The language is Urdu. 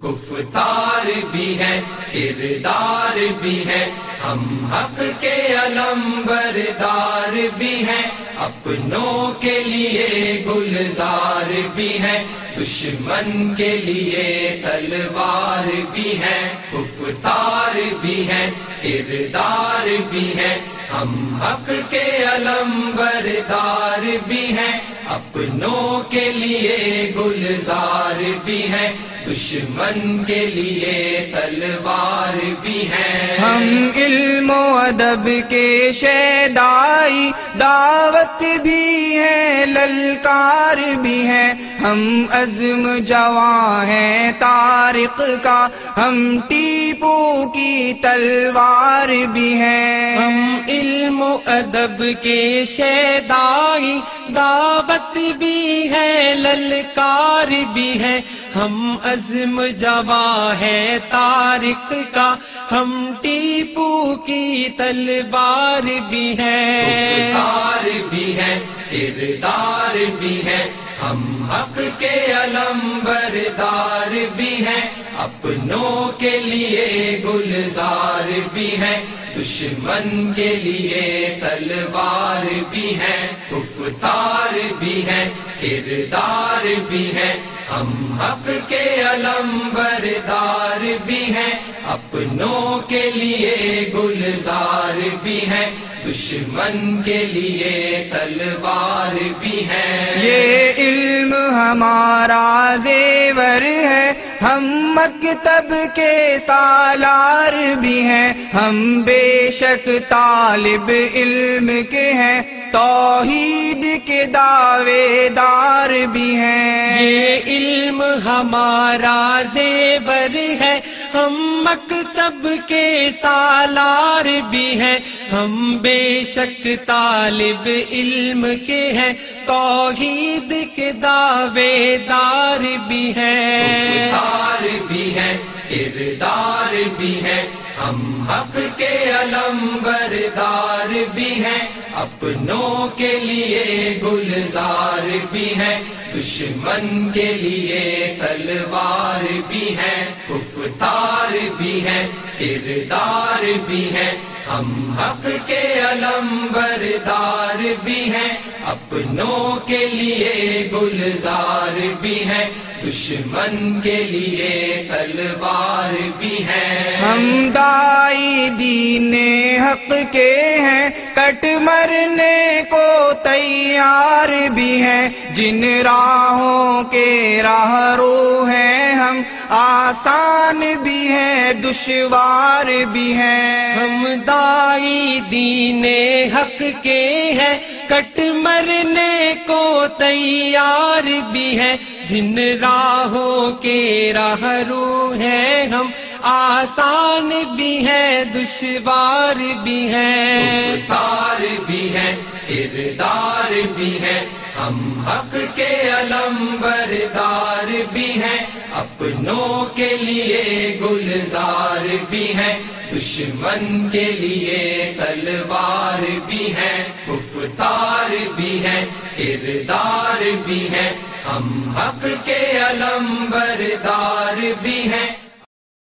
گفتار بھی ہے کردار بھی ہے ہم حق کے علم بردار بھی ہیں، اپنوں کے لیے گلزار بھی ہے دشمن کے لیے تلوار بھی ہے گفتار بھی ہے کردار بھی ہے ہم حق کے علم بردار بھی ہیں، اپنوں کے لیے گلزار بھی ہے دشمن کے لیے تلوار بھی ہے۔ ہم علم و ادب کے شیدائی دعوت بھی ہے للکار بھی ہے۔ ہم عزم جواں ہیں تارق کا ہم ٹیپو کی تلوار بھی ہیں ہم علم و ادب کے شیدائی دعوت بھی ہے للکار بھی ہے۔ ہم عزم جوا ہے تارک کا، ہم ٹیپو کی تلوار بھی ہے۔ تار بھی ہے، کردار بھی ہے، ہم حق کے علم بردار بھی ہیں، اپنوں کے لیے گلزار بھی ہے دشمن کے لیے تلوار بھی ہے گفتار بھی ہے کردار بھی ہے ہم حق کے علم بردار بھی ہیں، اپنوں کے لیے گلزار بھی ہے دشمن کے لیے تلوار بھی ہے یہ علم ہمارا زیور ہے، ہم مکتب کے سالار بھی ہیں۔ ہم بے شک طالب علم کے ہیں۔ توحید کے دعوے دار بھی ہیں۔ یہ علم ہمارا زیور ہے ہم مکتب کے سالار بھی ہیں۔ ہم بے شک طالب علم کے ہیں توحید کے دعوے دار بھی ہیں۔ تار بھی ہے کردار بھی ہے ہم حق کے علم بردار بھی ہیں۔ اپنوں کے لیے گلزار بھی ہے دشمن کے لیے تلوار بھی ہے گفتار بھی ہے کردار بھی ہے ہم حق کے علم بردار بھی ہیں، اپنوں کے لیے گلزار بھی ہے دشمن کے لیے تلوار بھی ہے ہم حق کے ہیں، کٹ مرنے کو تیار بھی ہیں۔ جن راہوں کے راہ رو ہیں ہم، آسان بھی ہیں، دشوار بھی ہیں۔ ہم دائی دین حق کے ہیں، کٹ مرنے کو تیار بھی ہے جن راہوں کے راہ رو ہیں ہم آسان بھی ہے، دشوار بھی ہے۔ تار بھی ہے، کردار بھی ہے۔ ہم حق کے علم بردار بھی ہیں۔ اپنوں کے لیے گلزار بھی ہیں۔ دشمن کے لیے تلوار بھی ہے گفتار بھی ہے کردار بھی ہے ہم حق کے علم بردار بھی ہیں۔